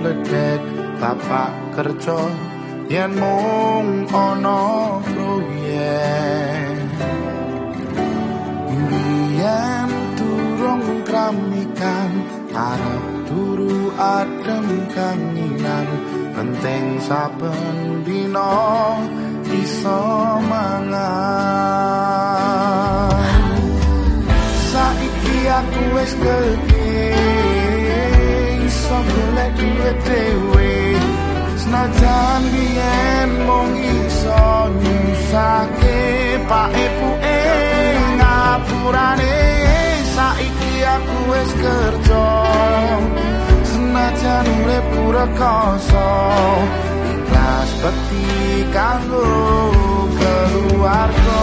pledek tapak kerja yen mung ana proyek Biyen durung kramikan arep turu adem kanginan penting saben dina iso mangan. Saiki aku wis gedhe iso golek duit dhewe senajan biyen mung iso nyusake pak ibu ngapurane saiki aku wis kerja senajan urip pura koso ikhlas peti kanggo keluarga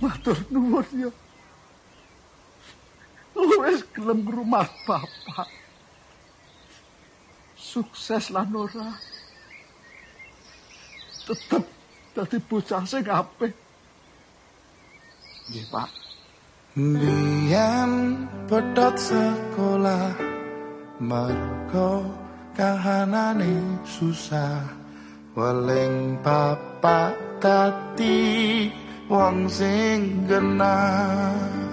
matur nuwun ya. Wis gelem rumah bapak. Sukses lan ora. Tetep dadi bocah sing apik. Nggih, Pak. Biyen pedhot sekolah mergo kahanane susah weling bapak dadi wong sing genah